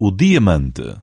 o diamante.